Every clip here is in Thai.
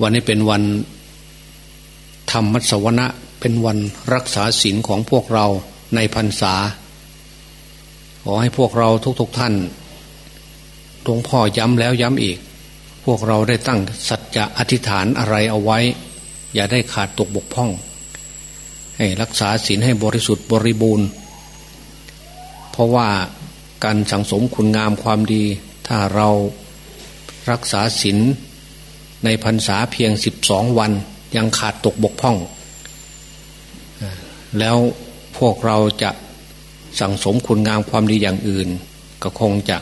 วันนี้เป็นวันธรรมมัสวนะเป็นวันรักษาศีลของพวกเราในพรรษา ขอให้พวกเราทุกๆทท่านหลวงพ่อย้ำแล้วย้ำอีก พวกเราได้ตั้งสัจจะอธิษฐานอะไรเอาไว้ อย่าได้ขาดตกบกพร่อง ให้รักษาศีลให้บริสุทธิ์บริบูรณ์ เพราะว่าการสังสมคุณงามความดี ถ้าเรารักษาศีล ในพรรษาเพียงสิบสองวัน ยังขาดตกบกพร่อง แล้วพวกเราจะสั่งสมคุณงามความดีอย่างอื่น ก็คงจะ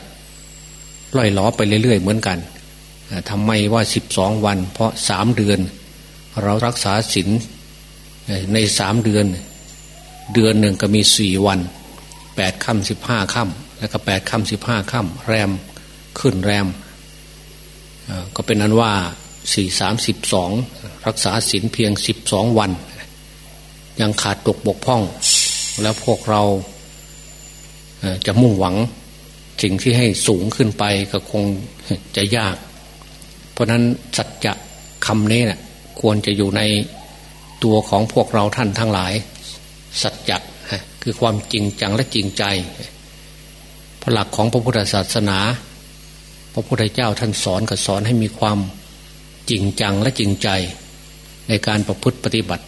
ล่อยล้อไปเรื่อย ๆ เหมือนกันทำไมว่าสิบสองวัน เพราะสามเดือน เรารักษาศีลในสามเดือน เดือนหนึ่งก็มีสี่วันแปดค่ำสิบห้าค่ำแล้วก็แปดค่ำสิบห้าค่ำแรมขึ้นแรมก็เป็นนั้นว่า สี่สามสิบสองรักษาศีลเพียงสิบสองวัน ยังขาดตกบกพร่อง แล้วพวกเราจะมุ่งหวังสิ่งที่ให้สูงขึ้นไปก็คงจะยาก เพราะนั้นสัจจะคำนี้นะ่ะควรจะอยู่ในตัวของพวกเราท่านทั้งหลาย สัจจะคือความจริงจังและจริงใจ พระหลักของพระพุทธศาสนา พระพุทธเจ้าท่านสอนก็สอนให้มีความ จริงจังและจริงใจ ในการประพฤติปฏิบัติ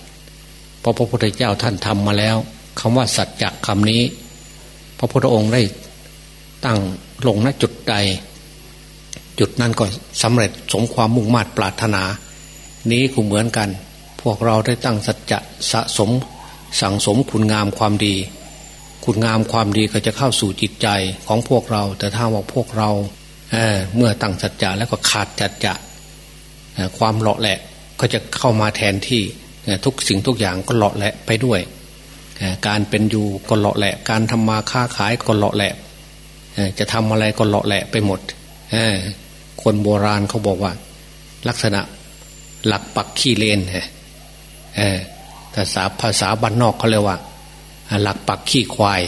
เพราะพระพุทธเจ้าท่านทำมาแล้วคำว่าสัจจะคำนี้ พระพุทธองค์ได้ตั้งลงณจุดใด จุดนั้นก็สำเร็จสมความมุ่งมา่ปรารถนา นี้ก็เหมือนกัน พวกเราได้ตั้งสัจจะสะสม สั่งสมคุณงามความดี คุณงามความดีก็จะเข้าสู่จิตใจของพวกเรา แต่ถ้าว่าพวกเราเเมื่อตั้งสัจจะแล้วก็ขาดสัจจะ ความเลาะแหละก็จะเข้ามาแทนที่ทุกสิ่งทุกอย่างก็เลาะแหละไปด้วย การเป็นอยู่ก็เลาะแหละ การทำมาค้าขายก็เลาะแหละจะทำอะไรก็เลาะแหละไปหมดคนโบราณเขาบอกว่า ลักษณะหลักปักขี้เลนแต่สาภาษาบ้านนอกเขาเรียกว่า หลักปักขี้ควาย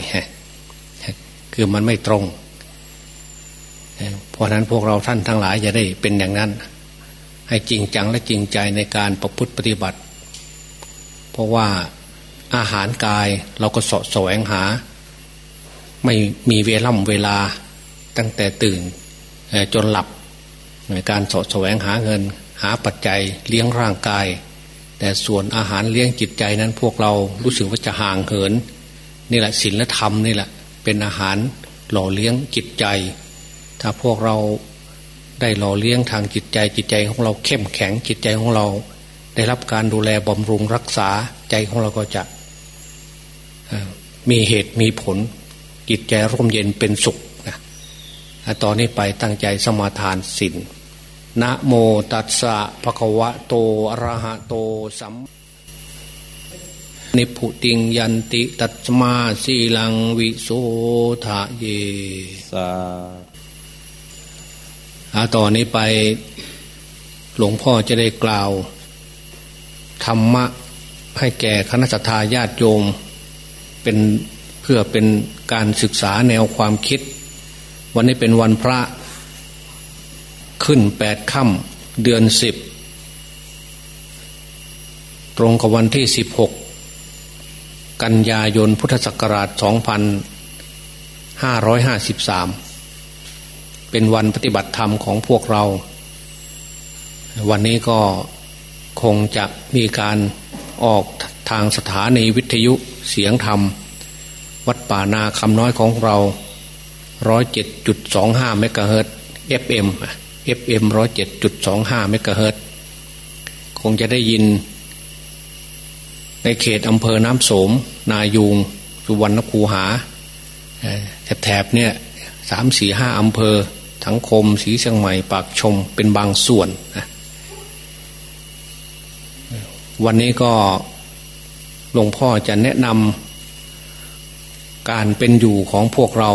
คือมันไม่ตรง เพราะนั้นพวกเราท่านทั้งหลายจะได้เป็นอย่างนั้น ให้จริงจังและจริงใจในการประพฤติปฏิบัติ เพราะว่าอาหารกายเราก็สะแสวงหา ไม่มีเวล่ำเวลาตั้งแต่ตื่นจนหลับในการสดแสวงหาเงิน หาปัจจัยเลี้ยงร่างกาย แต่ส่วนอาหารเลี้ยงจิตใจนั้นพวกเรารู้สึกว่าจะห่างเหินนี่แหละศีลธรรมนี่แหละเป็นอาหารหล่อเลี้ยงจิตใจ ถ้าพวกเรา ได้หล่อเลี้ยงทางจิตใจจิตใจของเราเข้มแข็งจิตใจของเรา ได้รับการดูแลบำรุงรักษาใจของเราก็จะมีเหตุมีผล จิตใจร่มเย็นเป็นสุขนะตอนนี้ไปตั้งใจสมาทานศีลนะโมตัสสะภะคะวะโตอะระหะโตสัมนิพุติงยันติตัตมาสีลังวิโสทะเยสา อาต่อนนี้ไปหลวงพ่อจะได้กล่าวธรรมะให้แก่คณะสัตยาติโยม เป็นเพื่อเป็นการศึกษาแนวความคิด วันนี้เป็นวันพระขึ้นแปดค่ำเดือนสิบตรงกับวันที่สิบหกกันยายนพุทธศักราชสองพันห้าร้อยห้าสิบสาม เป็นวันปฏิบัติธรรมของพวกเรา วันนี้ก็คงจะมีการออกทางสถานีวิทยุเสียงธรรม วัดป่านาคำน้อยของเราร้อยเจ็ดจุดสองห้าเมกะเฮิรต FM FM ร้อยเจ็ดจุดสองห้าเมกะเฮิรตคงจะได้ยิน ในเขตอำเภอน้ำโสม นายูงสุวรรณคูหาแถบเนี่ยสามสี่ห้าอำเภอ ทั้งคมสีเชียงใหม่ปากชมเป็นบางส่วนวันนี้ก็หลวงพ่อจะแนะนำการเป็นอยู่ของพวกเรา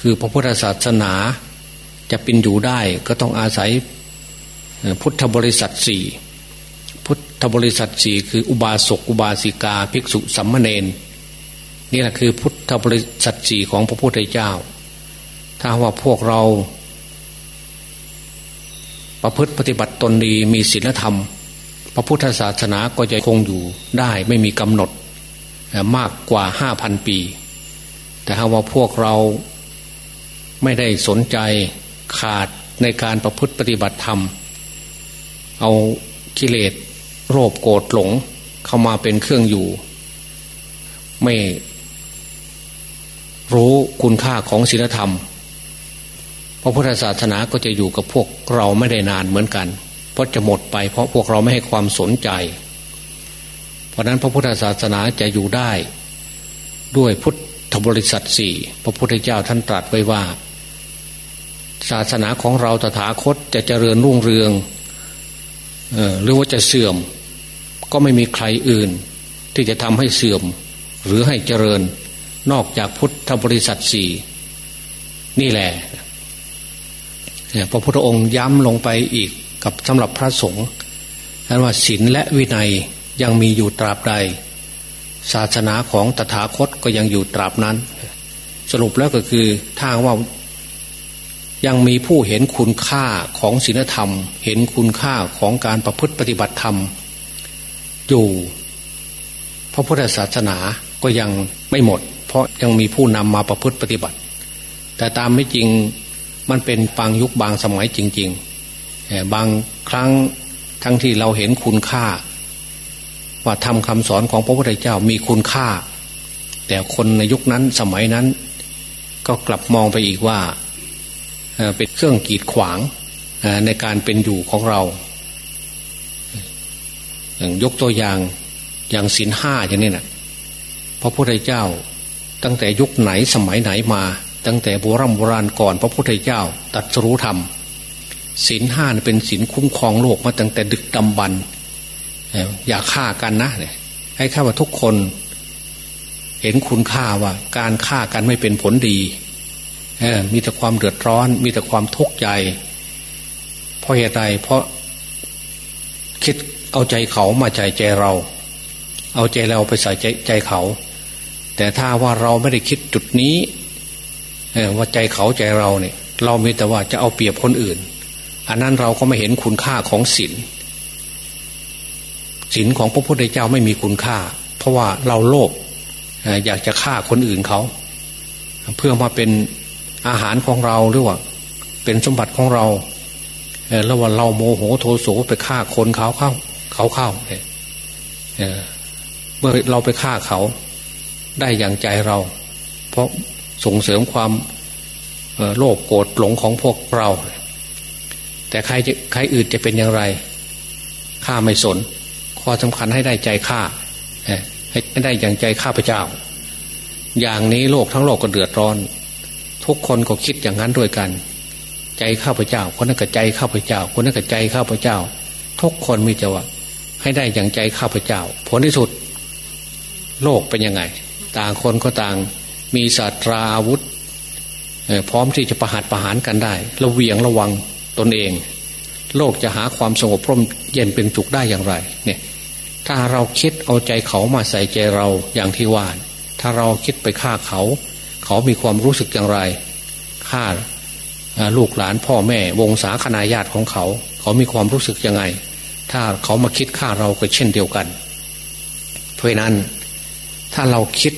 คือพระพุทธศาสนาจะเป็นอยู่ได้ก็ต้องอาศัยพุทธบริษัทสี่พุทธบริษัทสี่คืออุบาสกอุบาสิกา ภิกษุสัมมาเนนนี่แหละคือพุทธบริษัทสี่ของพระพุทธเจ้า ถ้าว่าพวกเรา ประพฤติปฏิบัติตนดีมีศีลธรรม พระพุทธศาสนาก็จะคงอยู่ได้ไม่มีกำหนดมากกว่าห้าพันปี แต่ถ้าว่าพวกเราไม่ได้สนใจขาดในการประพฤติปฏิบัติธรรม เอากิเลสโรคโกรธหลงเข้ามาเป็นเครื่องอยู่ ไม่รู้คุณค่าของศีลธรรม ระพุทธศาสนาก็จะอยู่กับพวกเราไม่ได้นานเหมือนกัน เพราะจะหมดไปเพราะพวกเราไม่ให้ความสนใจ เพราะนั้นพระพุทธศาสนาจะอยู่ได้ ด้วยพุทธบริษัทสี่พระพุทธเจ้าท่านตรัสไว้ว่า ศาสนาของเราตถาคตจะเจริญรุ่งเรืองหรือว่าจะเสื่อม ก็ไม่มีใครอื่น ที่จะทำให้เสื่อม หรือให้เจริญนอกจากพุทธบริษัทสี่นี่แหละ พระพุทธองค์ย้ำลงไปอีกกับสำหรับพระสงฆ์นั้นว่าศีลและวินัยยังมีอยู่ตราบใด ศาสนาของตถาคตก็ยังอยู่ตราบนั้น สรุปแล้วก็คือถ้าว่ายังมีผู้เห็นคุณค่าของศีลธรรม เห็นคุณค่าของการประพฤติปฏิบัติธรรม อยู่ พระพุทธศาสนาก็ยังไม่หมด เพราะยังมีผู้นำมาประพฤติปฏิบัติ แต่ตามไม่จริง มันเป็นบางยุคบางสมัยจริงๆบางครั้งทั้งที่เราเห็นคุณค่า ว่าทำคำสอนของพระพุทธเจ้ามีคุณค่า แต่คนในยุคนั้นสมัยนั้น ก็กลับมองไปอีกว่าเป็นเครื่องกีดขวางในการเป็นอยู่ของเรา อย่างยกตัวอย่างอย่างศีลห้าอย่างนี้นะพระพุทธเจ้าตั้งแต่ยุคไหนสมัยไหนมา ตั้งแต่โบรโบราณก่อนพระพุทธเจ้าตัดสรู้ธรรมศีลห้าเป็นศีลคุ้มครองโลกมาตั้งแต่ดึกดำบรรอย่าฆ่ากันนะเนี่ยให้ข้าว่าทุกคน เห็นคุณค่าว่า การฆ่ากันไม่เป็นผลดีมีแต่ความเดือดร้อน มีแต่ความทุกข์ใจเพราะเหตุใดเพราะคิดเอาใจเขามาใจใจเรา เอาใจเราไปใส่ใจใจเขา แต่ถ้าว่าเราไม่ได้คิดจุดนี้ ว่าใจเขาใจเราเนี่ย เรามีแต่ว่าจะเอาเปรียบคนอื่น อันนั้นเราก็ไม่เห็นคุณค่าของศีลศีลของพระพุทธเจ้าไม่มีคุณค่า เพราะว่าเราโลภอยากจะฆ่าคนอื่นเขา เพื่อมาเป็นอาหารของเราหรือว่า เป็นสมบัติของเราแล้วว่าเราโมโหโทโสไปฆ่าคนเขาเข้า เขาเข้าเนี่ยเมื่อเราไปฆ่าเขา ได้อย่างใจเรา เพราะ ส่งเสริมความโลภโกรธหลงของพวกเรา แต่ใครจะใครอื่นจะเป็นอย่างไรข้าไม่สน ข้อสำคัญให้ได้ใจข้าให้ได้อย่างใจข้าพเจ้า อย่างนี้โลกทั้งโลกก็เดือดร้อน ทุกคนก็คิดอย่างนั้นด้วยกัน ใจข้าพเจ้า คนนั้นก็ใจข้าพเจ้า คนนั้นก็ใจข้าพเจ้า ทุกคนมีจะว่าให้ได้อย่างใจข้าพเจ้า ผลที่สุด โลกเป็นยังไง ต่างคนก็ต่าง มีศาสตราอาวุธ พร้อมที่จะประหัตประหารกันได้ระเวียงระวังตนเอง โลกจะหาความสงบพร่มเย็นเป็นจุกได้อย่างไร เนี่ย ถ้าเราคิดเอาใจเขามาใส่ใจเราอย่างที่ว่าถ้าเราคิดไปฆ่าเขา เขามีความรู้สึกอย่างไรฆ่าลูกหลานพ่อแม่ วงศาคณาญาติของเขา เขามีความรู้สึกยังไง ถ้าเขามาคิดฆ่าเราก็เช่นเดียวกัน เพราะนั้นถ้าเราคิด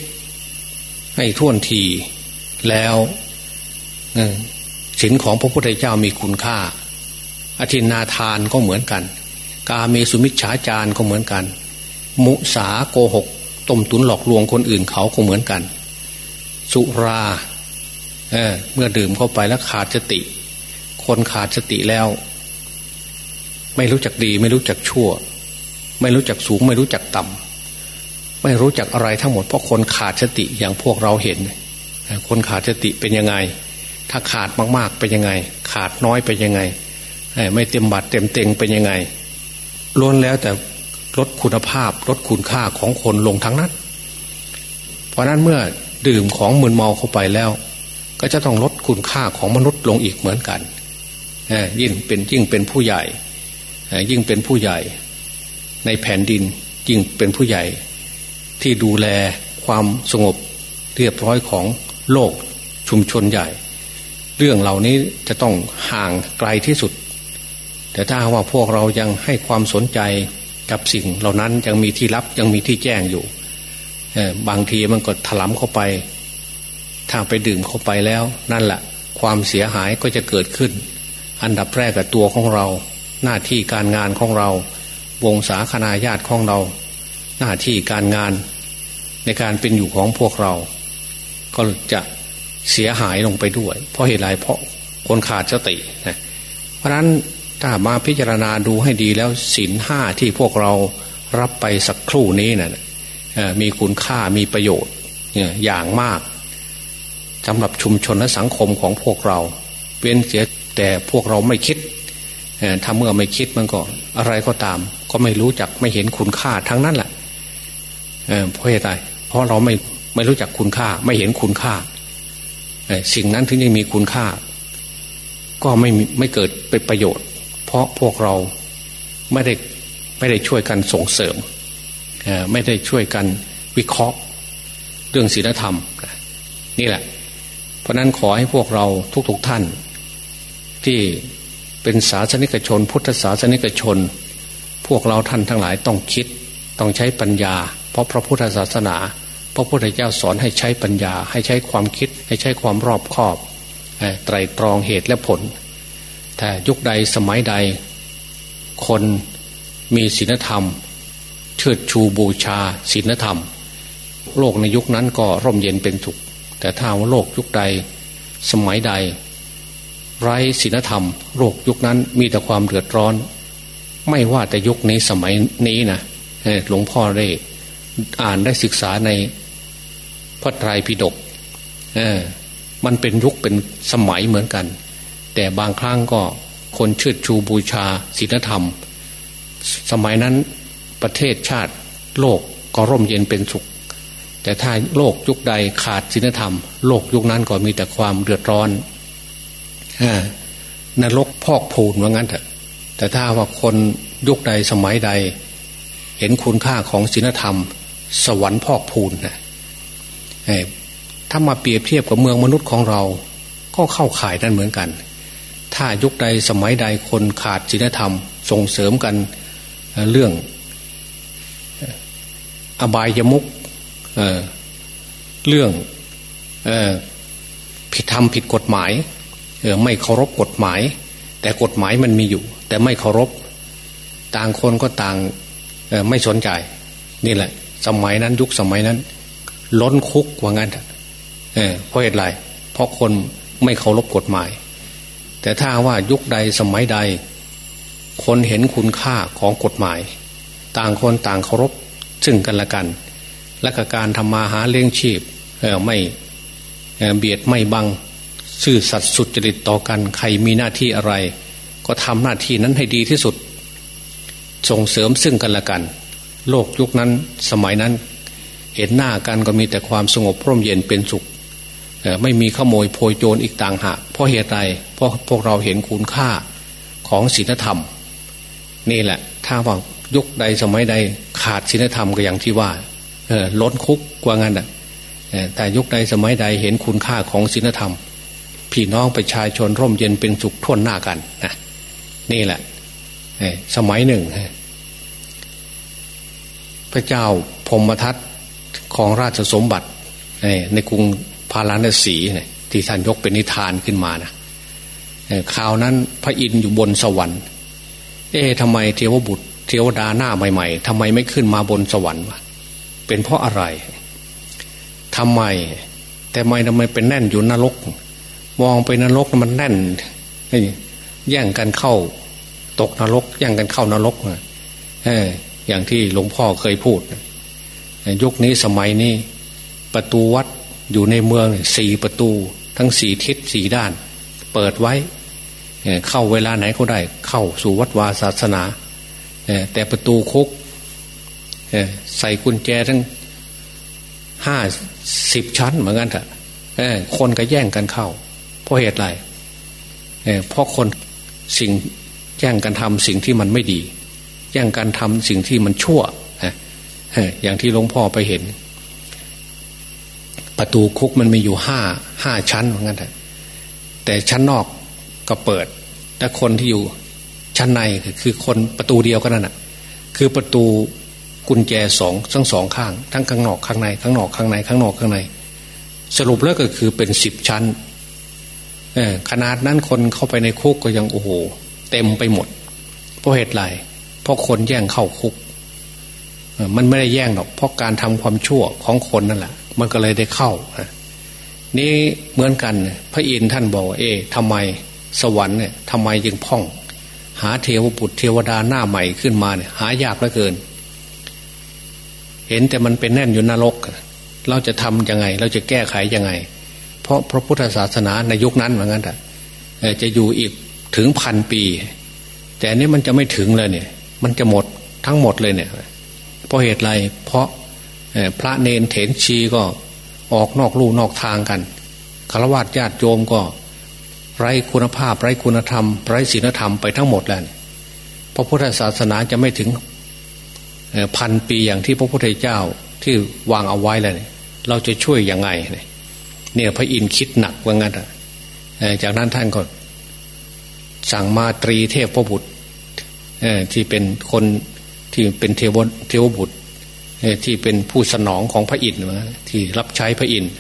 ให้ท่วนทีแล้วศีลของพระพุทธเจ้ามีคุณค่า อธินาทานก็เหมือนกัน กาเมสุมิชฌาจารก็เหมือนกัน มุสาโกหกต้มตุนหลอกลวงคนอื่นเขาก็เหมือนกัน สุราเเมื่อดื่มเข้าไปแล้วขาดสติ คนขาดสติแล้ว ไม่รู้จักดี ไม่รู้จักชั่ว ไม่รู้จักสูง ไม่รู้จักต่ำ ไม่รู้จักอะไรทั้งหมดเพราะคนขาดสติอย่างพวกเราเห็น คนขาดสติเป็นยังไง ถ้าขาดมากๆเป็นยังไง ขาดน้อยเป็นยังไง ไม่เต็มบัตรเต็มเต็งเป็นยังไงล้วนแล้วแต่ลดคุณภาพลดคุณค่าของคนลงทั้งนั้น เพราะนั้นเมื่อดื่มของมึนเมาเข้าไปแล้ว ก็จะต้องลดคุณค่าของมนุษย์ลงอีกเหมือนกันยิ่งเป็นยิ่งเป็นผู้ใหญ่ยิ่งเป็นผู้ใหญ่ ในแผ่นดินยิ่งเป็นผู้ใหญ่ ที่ดูแลความสงบเรียบร้อยของโลกชุมชนใหญ่ เรื่องเหล่านี้จะต้องห่างไกลที่สุด แต่ถ้าว่าพวกเรายังให้ความสนใจกับสิ่งเหล่านั้นยังมีที่รับยังมีที่แจ้งอยู่บางทีมันก็ถลำเข้าไป ถ้าไปดื่มเข้าไปแล้ว นั่นแหละความเสียหายก็จะเกิดขึ้น อันดับแรกกับตัวของเรา หน้าที่การงานของเรา วงศาคณาญาติของเรา หน้าที่การงานในการเป็นอยู่ของพวกเรา ก็จะเสียหายลงไปด้วย เพราะเหตุไรเพราะคนขาดสตินะเพราะนั้นถ้ามาพิจารณาดูให้ดีแล้วศีลห้าที่พวกเรารับไปสักครู่นี้นะ่ะมีคุณค่ามีประโยชน์อย่างมากสำหรับชุมชนและสังคมของพวกเราเว้นเสียแต่พวกเราไม่คิดถ้าเมื่อไม่คิดมันก็อะไรก็ตาม ก็ไม่รู้จักไม่เห็นคุณค่าทั้งนั้นแหละ เพราะเหตุใดเพราะเราไม่ไม่รู้จักคุณค่า ไม่เห็นคุณค่าสิ่งนั้นถึงจะมีคุณค่า ก็ไม่ไม่เกิดเป็นประโยชน์ เพราะพวกเราไม่ได้ไม่ได้ช่วยกันส่งเสริมไม่ได้ช่วยกันวิเคราะห์เรื่องศีลธรรม นี่แหละ เพราะนั้นขอให้พวกเราทุกๆทท่าน ที่เป็นศาสนิกชน พุทธศาสนิกชน พวกเราท่านทั้งหลายต้องคิด ต้องใช้ปัญญา เพราะพระพุทธศาสนา พระพุทธเจ้าสอนให้ใช้ปัญญา ให้ใช้ความคิด ให้ใช้ความรอบคอบไตรตรองเหตุและผล แต่ยุคใดสมัยใด คนมีศีลธรรม เชิดชูบูชาศีลธรรม โลกในยุคนั้นก็ร่มเย็นเป็นสุข แต่ถ้าว่าโลกยุคใดสมัยใด ไร้ศีลธรรม โลกยุคนั้นมีแต่ความเดือดร้อน ไม่ว่าแต่ยุคนี้สมัยนี้นะหลวงพ่อได้ อ่านได้ศึกษาในพระไตรปิฎกเออมันเป็นยุคเป็นสมัยเหมือนกัน แต่บางครั้งก็คนเชิดชูบูชาศีลธรรม สมัยนั้นประเทศชาติโลกก็ร่มเย็นเป็นสุข แต่ถ้าโลกยุคใดขาดศีลธรรม โลกยุคนั้นก็มีแต่ความเดือดร้อนนรกพอกพูนว่างั้นเถอะ แต่ถ้าว่าคนยุคใดสมัยใด เห็นคุณค่าของศีลธรรม สวรรค์พอกพูนนะถ้ามาเปรียบเทียบกับเมืองมนุษย์ของเรา ก็เข้าข่ายนั่นเหมือนกัน ถ้ายุคใดสมัยใดคนขาดศีลธรรม ส่งเสริมกันเรื่อง อบายยมุกเเรื่องอผิดธรรมผิดกฎหมายไม่เคารพกฎหมาย แต่กฎหมายมันมีอยู่ แต่ไม่เคารพ ต่างคนก็ต่างไม่สนใจ นี่แหละ สมัยนั้นยุคสมัยนั้น ล้นคุกว่างั้นเเพราะเหตุไรเพราะคนไม่เคารพกฎหมาย แต่ถ้าว่ายุคใดสมัยใด คนเห็นคุณค่าของกฎหมาย ต่างคนต่างเคารพซึ่งกันและกัน และกการทำมาหาเลี้ยงชีพไม่เบียดไม่บังซื่อสัตย์สุจริตต่อกันใครมีหน้าที่อะไร ก็ทำหน้าที่นั้นให้ดีที่สุด ส่งเสริมซึ่งกันและกัน โลกยุคนั้นสมัยนั้น เห็นหน้ากันก็มีแต่ความสงบร่มเย็นเป็นสุขไม่มีขโมยโพยโจรอีกต่างหากเพราะเหตุใดเพราะพวกเราเห็นคุณค่าของศีลธรรม นี่แหละ ถ้าว่ายุคใดสมัยใดขาดศีลธรรมก็อย่างที่ว่าล้นคุกกว่างั้นอะแต่ยุคใดสมัยใดเห็นคุณค่าของศีลธรรม พี่น้องประชาชนร่มเย็นเป็นสุขท่วนหน้ากันนะนี่แหละสมัยหนึ่ง พระเจ้าพมทัตของราชสมบัติในกรุงพาราณสีที่ท่านยกเป็นนิทานขึ้นมานะข่าวนั้นพระอินทร์อยู่บนสวรรค์ เอ๊ะทำไมเทวบุตร เทวดาหน้าใหม่ ๆทำไมไม่ขึ้นมาบนสวรรค์เป็นเพราะอะไรทำไม แต่ไม่ทำไมเป็นแน่นอยู่นรก มองไปนรกมันแน่นแย่งกันเข้า ตกนรกแย่งกันเข้านรกเออ อย่างที่หลวงพ่อเคยพูด ยุคนี้สมัยนี้ประตูวัดอยู่ในเมืองสี่ประตู ทั้งสี่ทิศสี่ด้าน เปิดไว้ เข้าเวลาไหนก็ได้ เข้าสู่วัดวาศาสนา แต่ประตูคุกใส่กุญแจทั้งห้าสิบชั้นเหมือนกันเถอะคนก็แย่งกันเข้า เพราะเหตุไรเพราะคนสิ่งแย่งกันทำสิ่งที่มันไม่ดี แย่งกันทำสิ่งที่มันชั่วอย่างที่หลวงพ่อไปเห็น ประตูคุกมันมีอยู่ห้าห้าชั้นเหมือนกันแต่ชั้นนอกก็เปิด แต่คนที่อยู่ชั้นในคือคนประตูเดียวกันนั่นแหะคือประตูกุญแจสองทั้งสองข้าง ทั้งข้างนอกข้างในข้างนอกข้างในข้างนอกข้างใน สรุปแล้วก็คือเป็นสิบชั้นขนาดนั้นคนเข้าไปในคุกก็ยังโอ้โห เต็มไปหมดเพราะเหตุไร ราะคนแย่งเข้าคุก มันไม่ได้แย่งหรอก เพราะการทำความชั่วของคนนั่นแหละ มันก็เลยได้เข้า นี่เหมือนกัน พระอินทร์ท่านบอกเอ๊ะทำไมสวรรค์เนี่ยทำไมยังพ่อง หาเทวบุตรเทวดาหน้าใหม่ขึ้นมาเนี่ยหายากเหลือเกิน เห็นแต่มันเป็นแน่นอยู่นรก เราจะทำยังไง เราจะแก้ไขยังไง เพราะพระพุทธศาสนาในยุคนั้นเหมือนกันแต่จะอยู่อีกถึงพันปี แต่อันนี้มันจะไม่ถึงเลยเนี่ย มันจะหมดทั้งหมดเลยเนี่ยเพราะเหตุไรเพราะพระเนนเถนชีก็ออกนอกลู่นอกทางกันคารวะญาติโยมก็ไร้คุณภาพ ไร้คุณธรรม ไร้ศีลธรรมไปทั้งหมดแล้วพระพุทธศาสนาจะไม่ถึงพันปีอย่างที่พระพุทธเจ้าที่วางเอาไว้แล้วเราจะช่วยยังไงเนี่ยพระอินทร์คิดหนักว่างั้นจากนั้นท่านก็สั่งมาตรีเทพพระบุตร ที่เป็นคนที่เป็นเทวเทวบุตรที่เป็นผู้สนองของพระอินทร์ที่รับใช้พระอินทร์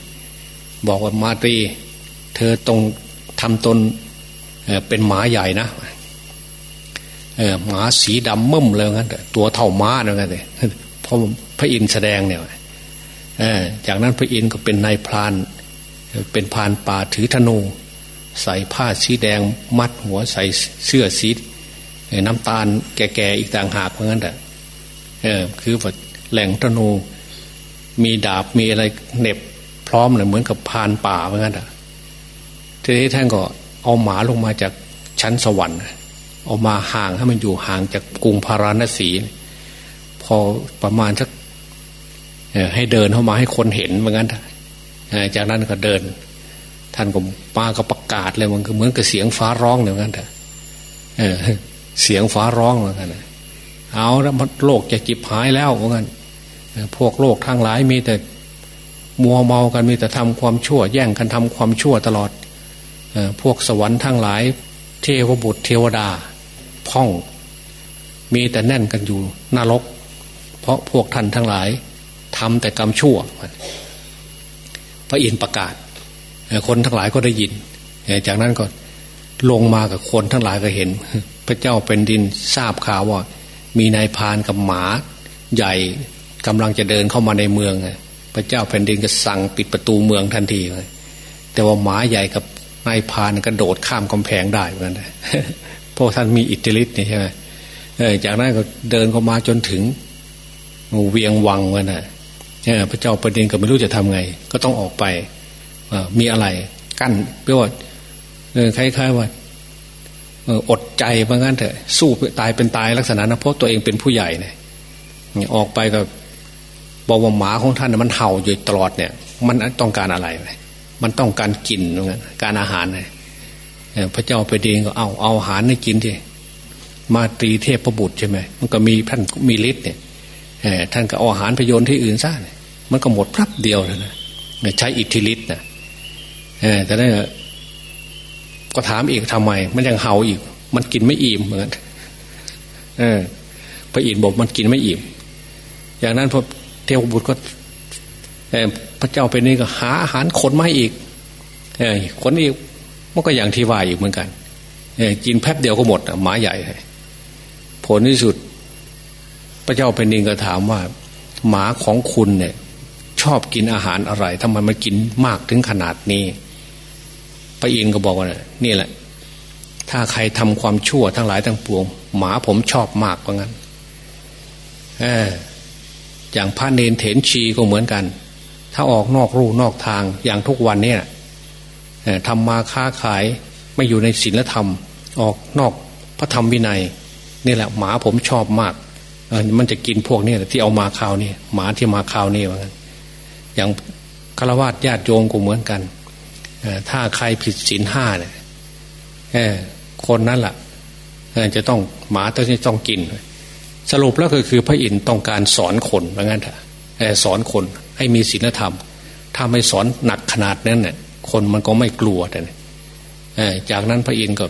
บอกว่ามาตรี เธอตรงทำตนเป็นหมาใหญ่นะหมาสีดำมึมเลยงั้นตัวเท่าม้าเลยงั้นเลยเพราะพระอินทร์แสดงเนี่ยจากนั้นพระอินทร์ก็เป็นนายพราน เป็นพรานป่าถือธนู ใส่ผ้าสีแดงมัดหัวใส่เสื้อสี น้ำตาลแก่ๆอีกต่างหากเหมือนกันแต่เออคือว่าแหล่งธนูมีดาบมีอะไรเน็บพร้อมเลยเหมือนกับพานป่าเหมือนกันแต่ทีนี้ท่านก็เอาหมาลงมาจากชั้นสวรรค์เอามาห่างให้มันอยู่ห่างจากกรุงพาราณสี พอประมาณสักให้เดินเข้ามาให้คนเห็นเหมือนกันจากนั้นก็เดิน ท่านก็มาก็ประกาศเลยมันก็เหมือนกับเสียงฟ้าร้องเหมือนกันแต่ เสียงฟ้าร้องเหมือนกันเอาแล้วโลกจะจิบหายแล้วเหมือนกันพวกโลกทั้งหลายมีแต่มัวเมากันมีแต่ทำความชั่ว แย่งกันทำความชั่วตลอดพวกสวรรค์ทั้งหลาย เทวบุตรเทวดาพ่อง มีแต่แน่นกันอยู่นรก เพราะพวกท่านทั้งหลายทำแต่กรรมชั่ว พระอินประกาศ คนทั้งหลายก็ได้ยิน จากนั้นก็ลงมากับคนทั้งหลายก็เห็น พระเจ้าเป็นดินทราบข่าวว่า มีนายพานกับหมาใหญ่กำลังจะเดินเข้ามาในเมืองพระเจ้าแผ่นดินก็สั่งปิดประตูเมืองทันทีเลยแต่ว่าหมาใหญ่กับนายพานกระโดดข้ามกำแพงได้เหมือนกันเพราะท่านมีอิทธิฤทธิ์นี่ใช่ไหมจากนั้นก็เดินเข้ามาจนถึงเวียงวังกันนะพระเจ้าแผ่นดินก็ไม่รู้จะทำไง ก็ต้องออกไปมีอะไร กั้นเพื่อว่าคล้ายๆว่า อดใจเพราะงั้นเถอะ สู้ตายเป็นตายลักษณะนะเพราะตัวเองเป็นผู้ใหญ่เนี่ยออกไปก็บอกว่าหมาของท่านมันเห่าอยู่ตลอดเนี่ย มันต้องการอะไร มันต้องการกินเหมือนกันการอาหารเนี่ยพระเจ้าไปดีก็เอาเอาอาหารให้กินทีมาตีเทพประบุตรใช่ไหมมันก็มีท่านมีฤทธิ์เนี่ยท่านก็เอาอาหารไปโยนที่อื่นซะมันก็หมดพรับเดียวเลยนะใช้อิทธิฤทธิ์นะแต่ได้ ก็ถามอีกทำไม มันยังเห่าอีก มันกินไม่อิ่มเหมือนเออพระอินทร์บอกมันกินไม่อิ่ม อย่างนั้นพอเทวบุตรก็พระเจ้าเป็นนี่ก็หาอาหารคนมาอีกคนอีกมันก็อย่างที่ว่าอีกเหมือนกันกินแป๊บเดียวก็หมดหมาใหญ่ผลที่สุด พระเจ้าเป็นนิงก็ถามว่า หมาของคุณเนี่ย ชอบกินอาหารอะไรทำไมมันกินมากถึงขนาดนี้ พระอินทร์ก็บอกว่านี่แหละ ถ้าใครทำความชั่วทั้งหลายทั้งปวง หมาผมชอบมากเพรางั้นเอออย่างพระเนนเถนชีก็เหมือนกัน ถ้าออกนอกรูนอกทางอย่างทุกวันเนี่ยทำมาค้าขายไม่อยู่ในศีลธรรม ออกนอกพระธรรมวินัยนี่แหละ หมาผมชอบมากมันจะกินพวกนี้ที่เอามาข่าวนี่หมาที่มาข่าวนี่เหมือนกันอย่างฆราวาสญาติโยงก็เหมือนกัน ถ้าใครผิดศีลห้าเนี่ยคนนั้นแหละจะต้องหมาต้องต้องกิน สรุปแล้วก็คือพระอินทร์ต้องการสอนคนเหมือนกันเถอะสอนคนให้มีศีลธรรม ถ้าไม่สอนหนักขนาดนั้นเนี่ยคนมันก็ไม่กลัวแต่เนี่ยจากนั้นพระอินทร์ก็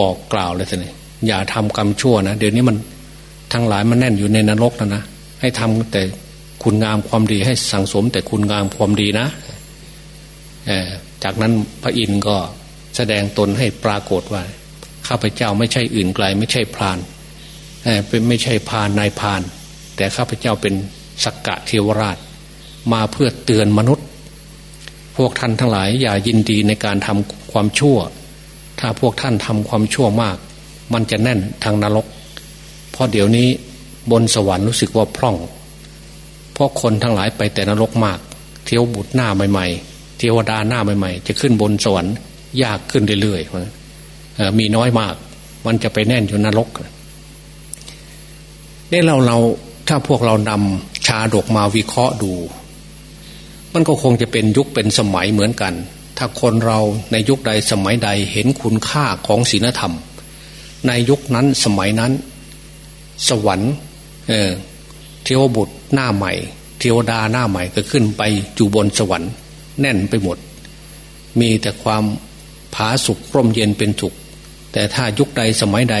บอกกล่าวเลยท่านอย่าทำกรรมชั่วนะเดี๋ยวนี้มันทั้งหลายมันแน่นอยู่ในนรกนะนะให้ทำแต่คุณงามความดีให้สังสมแต่คุณงามความดีนะ จากนั้นพระอินทร์ก็แสดงตนให้ปรากฏว่า ข้าพเจ้าไม่ใช่อื่นไกล ไม่ใช่พรานเป็นไม่ใช่พานนายพาน แต่ข้าพเจ้าเป็นสักกะเทวราช มาเพื่อเตือนมนุษย์ พวกท่านทั้งหลายอย่ายินดีในการทำความชั่ว ถ้าพวกท่านทำความชั่วมาก มันจะแน่นทางนรก เพราะเดี๋ยวนี้บนสวรรค์รู้สึกว่าพร่อง เพราะคนทั้งหลายไปแต่นรกมาก เที่ยวบุตรหน้าใหม่ ๆ เทวดาหน้าใหม่ๆ จะขึ้นบนสวรรค์ยากขึ้นเรื่อยๆมีน้อยมาก มันจะไปแน่นอยู่นรกนี่เราเราถ้าพวกเรานำชาดกมาวิเคราะห์ดู มันก็คงจะเป็นยุคเป็นสมัยเหมือนกัน ถ้าคนเราในยุคใดสมัยใดเห็นคุณค่าของศีลธรรม ในยุคนั้นสมัยนั้น สวรรค์เเทวบุตรหน้าใหม่ เทวดาหน้าใหม่ก็ขึ้นไปอยู่บนสวรรค์ แน่นไปหมด มีแต่ความผาสุกร่มเย็นเป็นสุขแต่ถ้ายุคใดสมัยใด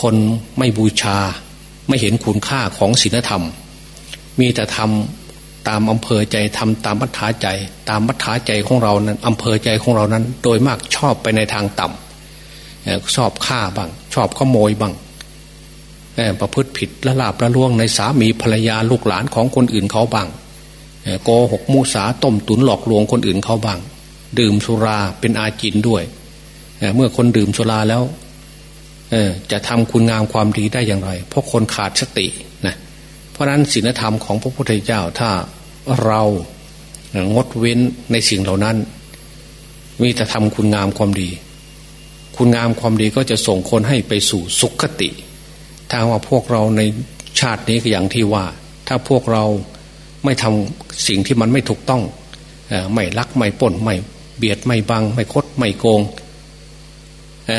คนไม่บูชาไม่เห็นคุณค่าของศีลธรรม มีแต่ทำตามอำเภอใจทำตามมัธยาใจ ตามมัธยาใจของเรานั้นอำเภอใจของเรานั้น โดยมากชอบไปในทางต่ำชอบฆ่าบ้าง ชอบขโมยบ้างประพฤติผิดละลาบละล่วงในสามีภรรยาลูกหลานของคนอื่นเขาบ้าง โกหกมูสาต้มตุนหลอกลวงคนอื่นเขาบ้าง ดื่มสุราเป็นอาจินด้วย เมื่อคนดื่มสุราแล้วจะทำคุณงามความดีได้อย่างไร เพราะคนขาดสตินะเพราะนั้นศีลธรรมของพระพุทธเจ้าถ้าเรางดเว้นในสิ่งเหล่านั้น มีแต่ทำคุณงามความดี คุณงามความดีก็จะส่งคนให้ไปสู่สุขติ ถ้าว่าพวกเราในชาตินี้ก็อย่างที่ว่า ถ้าพวกเรา ไม่ทำสิ่งที่มันไม่ถูกต้องไม่ลักไม่ป่นไม่เบียดไม่บัง ไม่คดไม่โกง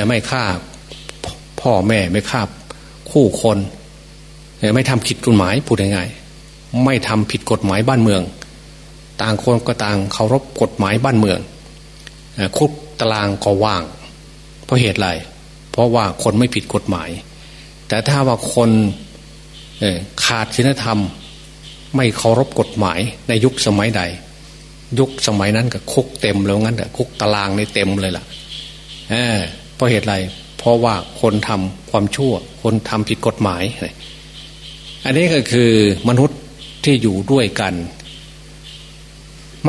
ไม่ฆ่าพ่อแม่ไม่ฆ่าคู่คน ไม่ทำผิดกฎหมายพูดง่ายๆไม่ทำผิดกฎหมายบ้านเมือง ต่างคนก็ต่างเคารพกฎหมายบ้านเมืองคุกตารางก็ว่าง เพราะเหตุไรเพราะว่าคนไม่ผิดกฎหมาย แต่ถ้าว่าคนขาดศีลธรรม ไม่เคารพกฎหมายในยุคสมัยใด ยุคสมัยนั้นก็คุกเต็มแล้วงั้นแต่คุกตารางในเต็มเลยล่ะเพราะเหตุไรเพราะว่าคนทำความชั่ว คนทำผิดกฎหมาย อันนี้ก็คือมนุษย์ที่อยู่ด้วยกัน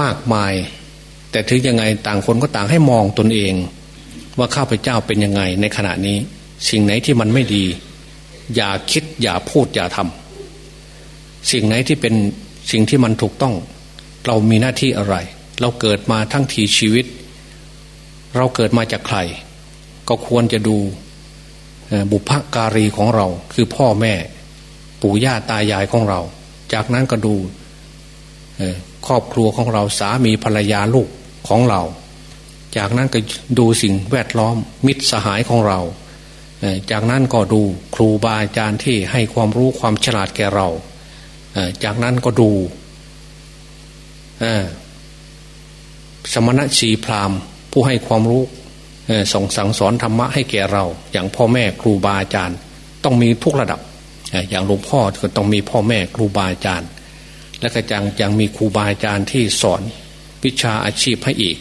มากมาย แต่ถึงยังไงต่างคนก็ต่างให้มองตนเอง ว่าข้าพเจ้าเป็นยังไงในขณะนี้ สิ่งไหนที่มันไม่ดี อย่าคิดอย่าพูดอย่าทำ สิ่งไหนที่เป็นสิ่งที่มันถูกต้อง เรามีหน้าที่อะไร เราเกิดมาทั้งทีชีวิต เราเกิดมาจากใคร ก็ควรจะดูบุพการีของเรา คือพ่อแม่ปู่ย่าตายายของเรา จากนั้นก็ดูครอบครัวของเราสามีภรรยาลูกของเรา จากนั้นก็ดูสิ่งแวดล้อมมิตรสหายของเรา จากนั้นก็ดูครูบาอาจารย์ที่ให้ความรู้ความฉลาดแก่เรา จากนั้นก็ดูสมณะชีพรามผู้ให้ความรู้ส่งสั่งสอนธรรมะให้แก่เรา อย่างพ่อแม่ครูบาอาจารย์ ต้องมีทุกระดับ อย่างหลวงพ่อก็ต้องมีพ่อแม่ครูบาอาจารย์ และก็จังยังมีครูบาอาจารย์ที่สอนวิชาอาชีพให้อีก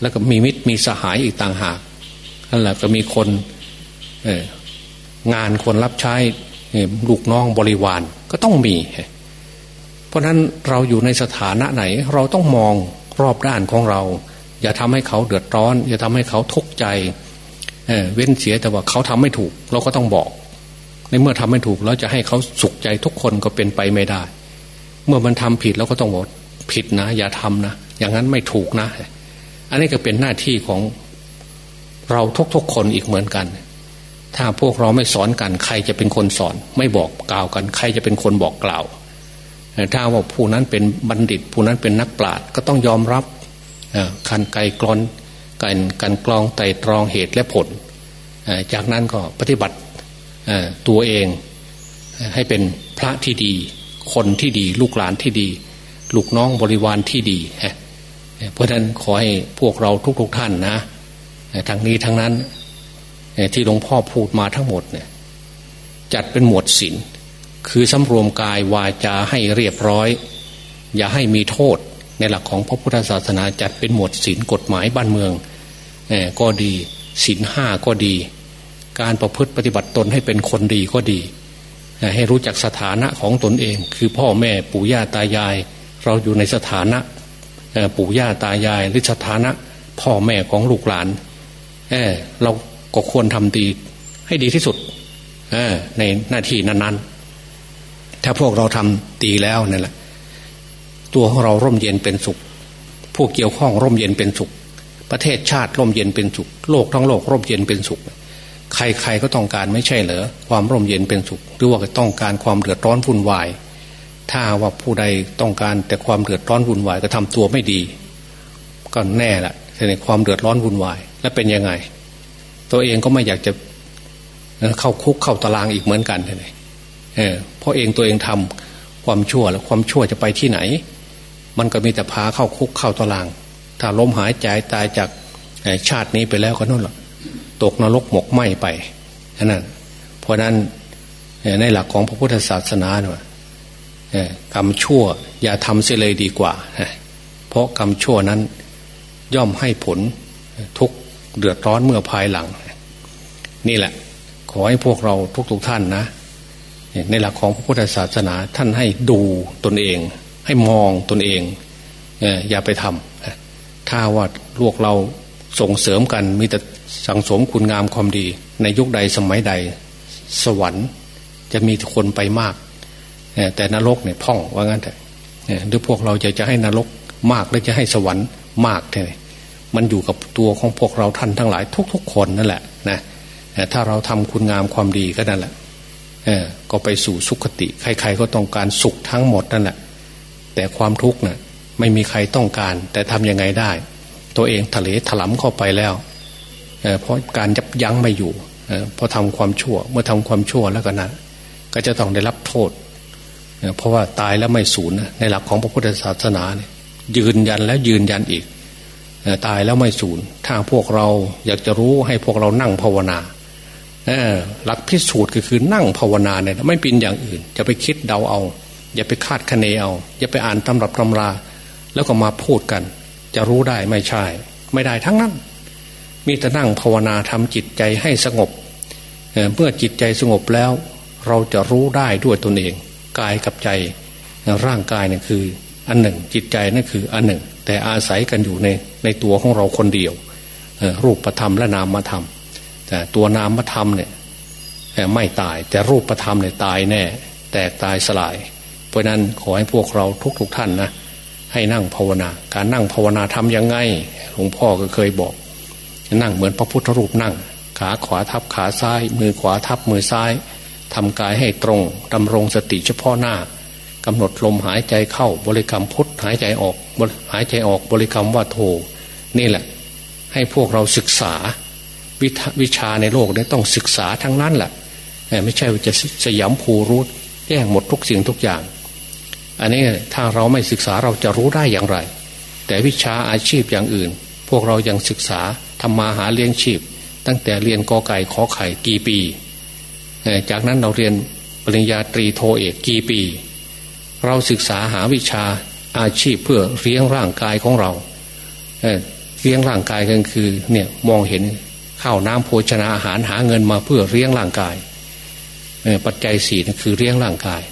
แล้วก็มีมิตรมีสหายอีกต่างหากนั่นแหละก็มีคนงานคนรับใช้ลูกน้องบริวารก็ต้องมีเราะนั้นเราอยู่ในสถานะไหน เราต้องมองรอบด้านของเรา อย่าทำให้เขาเดือดร้อน อย่าทำให้เขาทุกข์ใจเเว้นเสียแต่ว่าเขาทำไม่ถูก เราก็ต้องบอก ในเมื่อทำไม่ถูกเราจะให้เขาสุขใจทุกคนก็เป็นไปไม่ได้ เมื่อมันทำผิดเราก็ต้องบอกผิดนะ อย่าทำนะ อย่างนั้นไม่ถูกนะ อันนี้ก็เป็นหน้าที่ของเราทุกๆคนอีกเหมือนกัน ถ้าพวกเราไม่สอนกัน ใครจะเป็นคนสอน ไม่บอกกล่าวกัน ใครจะเป็นคนบอกกล่าว ถ้าว่าผู้นั้นเป็นบัณฑิต ผู้นั้นเป็นนักปราชญ์ก็ต้องยอมรับคันไกลกรอนกันกันกรองไต่ตรองเหตุและผล จากนั้นก็ปฏิบัติตัวเองให้เป็นพระที่ดี คนที่ดี ลูกหลานที่ดี ลูกน้องบริวารที่ดี เพราะฉะนั้นขอให้พวกเราทุกๆทท่านนะทั้งนี้ทั้งนั้นที่หลวงพ่อพูดมาทั้งหมดเนี่ยจัดเป็นหมวดศีล คือสำรวมกายวาจาให้เรียบร้อย อย่าให้มีโทษในหลักของพระพุทธศาสนาจัดเป็นหมวดศีลกฎหมายบ้านเมืองก็ดีศีลห้าก็ดี การประพฤติปฏิบัติตนให้เป็นคนดีก็ดี ให้รู้จักสถานะของตนเอง คือพ่อแม่ปู่ย่าตายาย เราอยู่ในสถานะปู่ย่าตายายหรือสถานะ พ่อแม่ของลูกหลานเเราก็ควรทำดีให้ดีที่สุดในหน้าที่นั้นๆ ถ้าพวกเราทำดีแล้วนั่นแหละ ตัวของเราร่มเย็นเป็นสุข ผู้เกี่ยวข้องร่มเย็นเป็นสุข ประเทศชาติร่มเย็นเป็นสุข โลกทั้งโลกร่มเย็นเป็นสุข ใครๆก็ต้องการไม่ใช่เหรอความร่มเย็นเป็นสุข หรือว่าต้องการความเดือดร้อนวุ่นวาย ถ้าว่าผู้ใดต้องการแต่ความเดือดร้อนวุ่นวายก็ทำตัวไม่ดี ก็แน่แหละในความเดือดร้อนวุ่นวาย และเป็นยังไง ตัวเองก็ไม่อยากจะเข้าคุกเข้าตารางอีกเหมือนกันเลย เออเพราะเองตัวเองทำความชั่วแล้วความชั่วจะไปที่ไหน มันก็มีแต่พาเข้าคุกเข้าตาราง ถ้าล้มหายใจตายจากชาตินี้ไปแล้วก็นั่นแหละตกนรกหมกไหมไปนั่นเพราะนั้นในหลักของพระพุทธศาสนาเนี่ยกรรมชั่วอย่าทำเสียเลยดีกว่า เพราะกรรมชั่วนั้นย่อมให้ผลทุกเดือดร้อนเมื่อภายหลัง นี่แหละ ขอให้พวกเราทุกๆทท่านนะ ในหลักของพระพุทธศาสนาท่านให้ดูตนเอง ให้มองตนเองอย่าไปทำถ้าว่าลวกเราส่งเสริมกันมีแต่สังสมคุณงามความดี ในยุคใดสมัยใดสวรรค์จะมีคนไปมาก แต่นรกเนี่ยพ่องว่างั้นแต่หรือพวกเราจะจะให้นรกมากหรือจะให้สวรรค์มากเนี่ยมันอยู่กับตัวของพวกเราท่านทั้งหลายทุก ๆ คนนั่นแหละนะถ้าเราทำคุณงามความดีก็นั่นแหละ ก็ไปสู่สุขติ ใคร ๆ ก็ต้องการสุขทั้งหมดนั่นแหละแต่ความทุกข์นะ่ะไม่มีใครต้องการ แต่ทำยังไงได้ ตัวเองทะเลถลำเข้าไปแล้วเเพราะการยับยั้งไม่อยู่เพราะทำความชั่ว เมื่อทำความชั่วแล้วก็นั้นก็จะต้องได้รับโทษเพราะว่าตายแล้วไม่สูญในหลักของพระพุทธศาสนาเนี่ยยืนยันแล้วยืนยันอีกตายแล้วไม่สูญถ้าพวกเราอยากจะรู้ให้พวกเรานั่งภาวนา หลักพิสูจน์ก็คือนั่งภาวนาเนี่ยไม่เป็นอย่างอื่น จะไปคิดเดาเอา อย่าไปคาดคะเนเอา อย่าไปอ่านตำรับตำรา แล้วก็มาพูดกัน จะรู้ได้ไม่ใช่ ไม่ได้ทั้งนั้น มีแต่นั่งภาวนาทำจิตใจให้สงบเมื่อจิตใจสงบแล้ว เราจะรู้ได้ด้วยตนเองกายกับใจร่างกายเนี่ยคือ อันหนึ่งจิตใจนั่นคืออันหนึ่ง แต่อาศัยกันอยู่ในในตัวของเราคนเดียวรูปธรรมและนามธรรมแต่ตัวนามธรรมเนี่ยไม่ตายแต่รูปธรรมเนี่ยตายแน่ แตกตายสลาย เพราะนั้นขอให้พวกเราทุกๆทท่านนะให้นั่งภาวนา การนั่งภาวนาทำยังไงหลวงพ่อก็เคยบอก นั่งเหมือนพระพุทธรูปนั่ง ขาขวาทับขาซ้าย มือขวาทับมือซ้ายทำกายให้ตรงดำรงสติเฉพาะหน้ากำหนดลมหายใจเข้าบริกรรมพุทธหายใจออกหายใจออกบริกรรมว่าโทนี่แหละ ให้พวกเราศึกษา วิวชาในโลกนี้ต้องศึกษาทั้งนั้นแหละไม่ใช่จะสยามภูรู้แจ้งหมดทุกสิ่งทุกอย่าง อันนี้ถ้าเราไม่ศึกษาเราจะรู้ได้อย่างไร แต่วิชาอาชีพอย่างอื่น พวกเรายังศึกษาทำมาหาเลี้ยงชีพ ตั้งแต่เรียนกอไก่ขอไข่กี่ปี จากนั้นเราเรียนปริญญาตรีโทเอกกี่ปี เราศึกษาหาวิชาอาชีพเพื่อเลี้ยงร่างกายของเราเลี้ยงร่างกายกันคือเนี่ยมองเห็น ข้าวน้ำโภชนาอาหารหาเงินมาเพื่อเลี้ยงร่างกายปัจจัยสี่นั่นคือเลี้ยงร่างกาย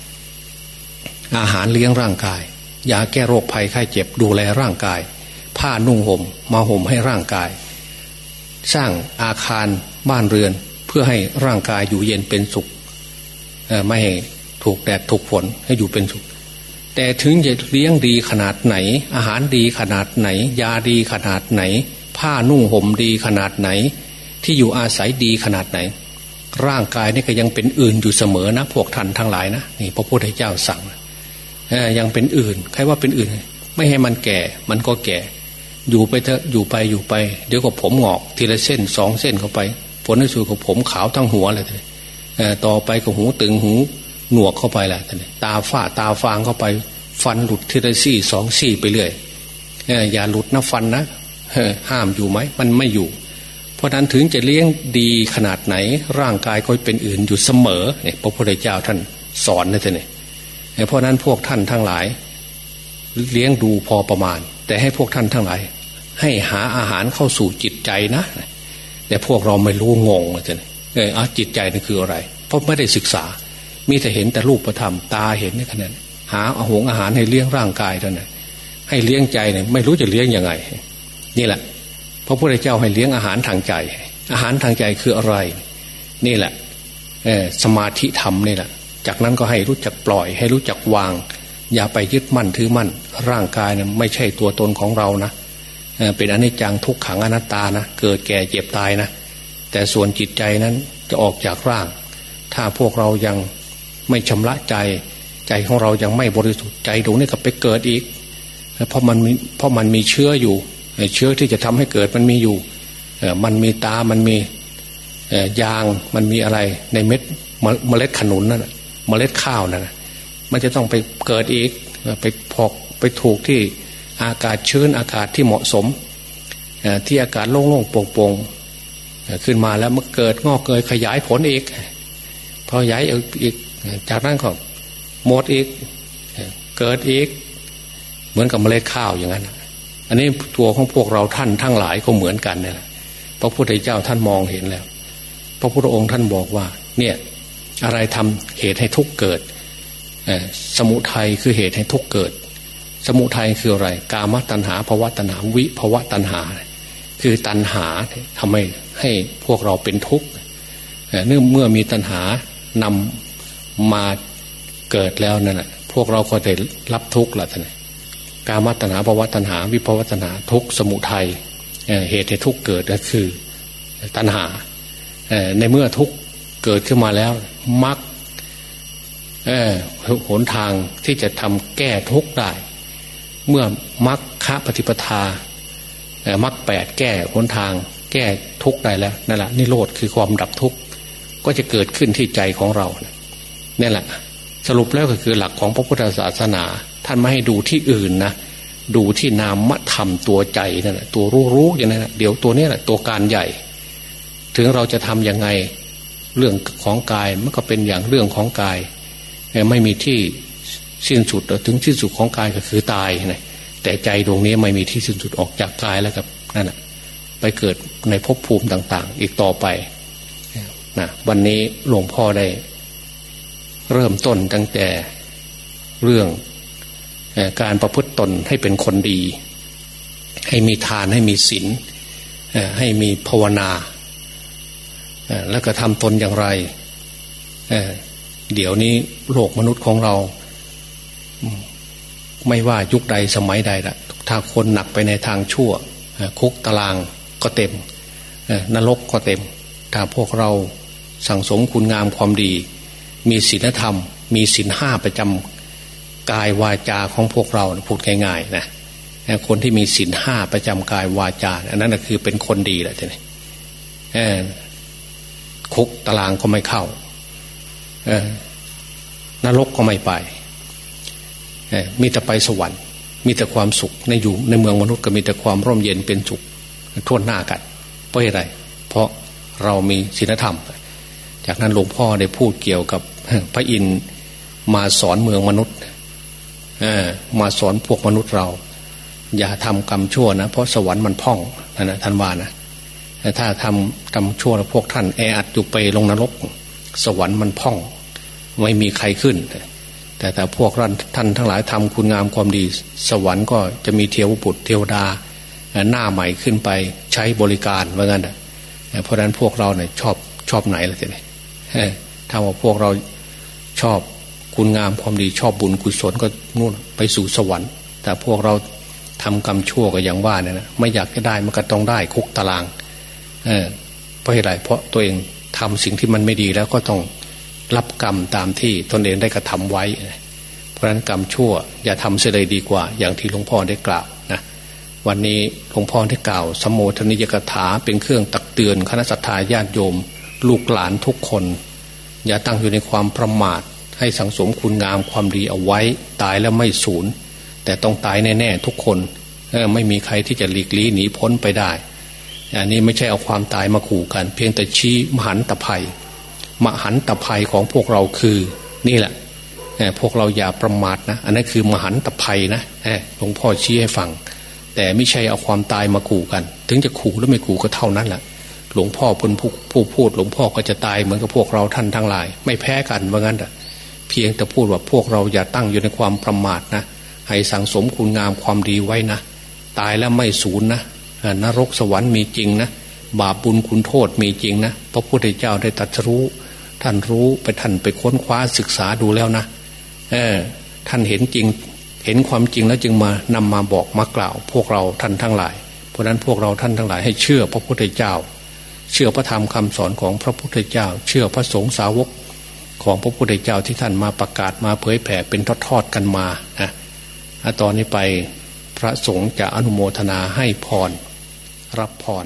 อาหารเลี้ยงร่างกาย ยาแก้โรคภัยไข้เจ็บดูแลร่างกาย ผ้านุ่งห่มมาห่มให้ร่างกาย สร้างอาคารบ้านเรือนเพื่อให้ร่างกายอยู่เย็นเป็นสุขไม่ให้ถูกแดดถูกฝนให้อยู่เป็นสุข แต่ถึงจะเลี้ยงดีขนาดไหน อาหารดีขนาดไหน ยาดีขนาดไหน ผ้านุ่งห่มดีขนาดไหน ที่อยู่อาศัยดีขนาดไหน ร่างกายนี่ก็ยังเป็นอื่นอยู่เสมอนะพวกท่านทั้งหลายนะนี่พระพุทธเจ้าสั่งยังเป็นอื่นใครว่าเป็นอื่น ไม่ให้มันแก่ มันก็แก่ อยู่ไปเถอะอยู่ไปอยู่ไป เดี๋ยวก็ผมหงอก ทีละเส้นสองเส้นเข้าไปผลในสุดก็ผมขาวทั้งหัวเลยทีต่อไปก็หูตึงหูหนวกเข้าไปแหละตาฝ้าตาฟางเข้าไป ฟันหลุดทีละซี่สองซี่ไปเรื่อยอย่าหลุดนะฟันนะห้ามอยู่ไหม มันไม่อยู่ ราะนั้นถึงจะเลี้ยงดีขนาดไหน ร่างกายก็เป็นอื่นอยู่เสมอเนี่ยพระพุทธเจ้าท่านสอนนะท่านเนี่ยเพราะนั้นพวกท่านทั้งหลาย เลี้ยงดูพอประมาณ แต่ให้พวกท่านทั้งหลาย ให้หาอาหารเข้าสู่จิตใจนะ แต่พวกเราไม่รู้งงเลยท่านเออจิตใจนั่นคืออะไร เพราะไม่ได้ศึกษา มีแต่เห็นแต่รูปธรรมตาเห็นนี่ขนาดหาอาหงอาหารให้เลี้ยงร่างกายเท่านั้นให้เลี้ยงใจเนี่ยไม่รู้จะเลี้ยงยังไง นี่แหละ พระพุทธเจ้าให้เลี้ยงอาหารทางใจ อาหารทางใจคืออะไร นี่แหละสมาธิธรรมนี่แหละ จากนั้นก็ให้รู้จักปล่อย ให้รู้จักวาง อย่าไปยึดมั่นถือมั่น ร่างกายนะไม่ใช่ตัวตนของเรานะเป็นอนิจจังทุกขังอนัตตานะเกิดแก่เจ็บตายนะ แต่ส่วนจิตใจนั้นจะออกจากร่าง ถ้าพวกเรายังไม่ชำระใจ ใจของเรายังไม่บริสุทธิ์ใจตรงนี้ก็ไปเกิดอีกเพราะมันเพราะมันมีเชื้ออยู่ เชื้อที่จะทำให้เกิดมันมีอยู่มันมีตา มันมียาง มันมีอะไรในเม็ดเมล็ดขนุนนั่นเมล็ดข้าวนั่นมันจะต้องไปเกิดอีกไปพอกไปถูกที่อากาศชื้นอากาศที่เหมาะสมที่อากาศโล่งๆโปร่งๆขึ้นมาแล้วมันเกิดงอกเกยขยายผลอีกพอขยายอีกจากนั้นก็หมดอีกเกิดอีก เหมือนกับเมล็ดข้าวอย่างนั้น อันนี้ตัวของพวกเราท่านทั้งหลายก็เหมือนกันเนี่ยพระพุทธเจ้าท่านมองเห็นแล้ว พระพุทธองค์ท่านบอกว่า เนี่ยอะไรทำเหตุให้ทุกเกิดสมุทัยคือเหตุให้ทุกเกิด สมุทัยคืออะไร กามตัณหาภวะตัณหาวิภวะตัณหา คือตัณหาทำให้ให้พวกเราเป็นทุกข์เนื่องเมื่อมีตัณหานำมาเกิดแล้วนั่นแหะพวกเราก็ได้รับทุกข์ละท่าน กามตัณหาภวตัณหา วิภวตัณหาทุกสมุทัยเหตุให้ทุกเกิดก็คือตัณหาในเมื่อทุกเกิดขึ้นมาแล้วมักหนทางที่จะทำแก้ทุกได้ เมื่อมักคะปฏิปทามักแปดแก้หนทาง แก้ทุกได้แล้วนั่นแหละนิโรธคือความดับทุกข์ก็จะเกิดขึ้นที่ใจของเราเนี่ยแหละ สรุปแล้วก็คือหลักของพระพุทธศาสนา ท่านไม่ให้ดูที่อื่นนะดูที่นามธรรมตัวใจนั่นแหละตัวรู้รู้อย่างนั้นเดี๋ยวตัวนี้แหละตัวการใหญ่ ถึงเราจะทํำยังไงเรื่องของกายมันก็เป็นอย่างเรื่องของกาย ไม่มีที่สิ้นสุดถึงที่สุดของกายก็คือตายนะแต่ใจดวงนี้ไม่มีที่สิ้นสุดออกจากกายแล้วกับนั่นแหะไปเกิดในภพภูมิต่าง ๆ อีกต่อไปนะวันนี้หลวงพ่อได้ เริ่มต้นตั้งแต่เรื่อง การประพฤติตนให้เป็นคนดี ให้มีทานให้มีศีลให้มีภาวนา แล้วก็ทำตนอย่างไรเดี๋ยวนี้โลกมนุษย์ของเรา ไม่ว่ายุคใดสมัยใดละถ้าคนหนักไปในทางชั่ว คุกตารางก็เต็มนรกก็เต็ม ถ้าพวกเราสั่งสมคุณงามความดี มีศีลธรรม มีศีลห้าประจำ กายวาจาของพวกเราพูดง่ายๆนะคนที่มีศีลห้าประจำกายวาจา อันนั้นคือเป็นคนดีแหละทีนี้คุกตารางก็ไม่เข้านรกก็ไม่ไปมีแต่ไปสวรรค์ มีแต่ความสุขในอยู่ในเมืองมนุษย์ก็มีแต่ความร่มเย็นเป็นสุขทั่วหน้ากัน เพราะอะไร เพราะเรามีศีลธรรม จากนั้นหลวงพ่อได้พูดเกี่ยวกับพระอินทร์มาสอนเมืองมนุษย์ มาสอนพวกมนุษย์เรา อย่าทำกรรมชั่วนะ เพราะสวรรค์มันพ่องนะท่านว่านะแต่ถ้าทำกรรมชั่วแล้วพวกท่านแออัดอยู่ไปลงนรก สวรรค์มันพ่อง ไม่มีใครขึ้น แต่แต่พวกท่านทั้งหลายทำคุณงามความดี สวรรค์ก็จะมีเทวบุตรเทวดา หน้าใหม่ขึ้นไปใช้บริการเหมือนกันเพราะฉะนั้นพวกเราเนี่ยชอบชอบไหนล่ะทีนี้ถ้าว่าพวกเราชอบ คุณงามความดีชอบบุญกุศลก็นู่นไปสู่สวรรค์ แต่พวกเราทำกรรมชั่วก็อย่างว่าเนี่ยนะไม่อยากจะได้มันก็ต้องได้คุกตารางเออเพราะอะไรเพราะตัวเองทำสิ่งที่มันไม่ดีแล้วก็ต้องรับกรรมตามที่ตนเองได้กระทาไว้ เพราะฉะนั้นกรรมชั่ว อย่าทำเสียเลยดีกว่า อย่างที่หลวงพ่อได้กล่าวนะวันนี้หลวงพ่อได้กล่าวสมโภชนิยกถาเป็นเครื่องตักเตือนคณะสัตยาญาติโยม ลูกหลานทุกคน อย่าตั้งอยู่ในความประมาท ให้สังสมคุณงามความดีเอาไว้ตายแล้วไม่สูญแต่ต้องตายแน่ๆทุกคนไม่มีใครที่จะหลีกลี่หนีพ้นไปได้ อันนี้ไม่ใช่เอาความตายมาขู่กัน เพียงแต่ชี้มหันตภัย มหันตภัยของพวกเราคือนี่แหละพวกเราอย่าประมาทนะ อันนั้นคือมหันตภัยนะหลวงพ่อชี้ให้ฟัง แต่ไม่ใช่เอาความตายมาขู่กัน ถึงจะขู่หรือไม่ขู่ก็เท่านั้นแหละหลวงพ่อเป็นผู้พูด หลวงพ่อก็จะตายเหมือนกับพวกเราท่านทั้งหลาย ไม่แพ้กันว่างั้น เพียงแต่พูดว่าพวกเราอย่าตั้งอยู่ในความประมาทนะให้สั่งสมคุณงามความดีไว้นะ ตายแล้วไม่สูญนะนรกสวรรค์มีจริงนะบาปบุญคุณโทษมีจริงนะพระพุทธเจ้าได้ตรัสรู้ ท่านรู้ไปท่านไปค้นคว้าศึกษาดูแล้วนะเออท่านเห็นจริง เห็นความจริงแล้วจึงมานำมาบอกมากล่าว พวกเราท่านทั้งหลาย เพราะนั้นพวกเราท่านทั้งหลายให้เชื่อพระพุทธเจ้า เชื่อพระธรรมคำสอนของพระพุทธเจ้า เชื่อพระสงฆ์สาวก ของพระพุทธเจ้าที่ท่านมาประกาศมาเผยแผ่เป็นทอดๆกันมานะตอนนี้ไปพระสงฆ์จะอนุโมทนาให้พร รับพร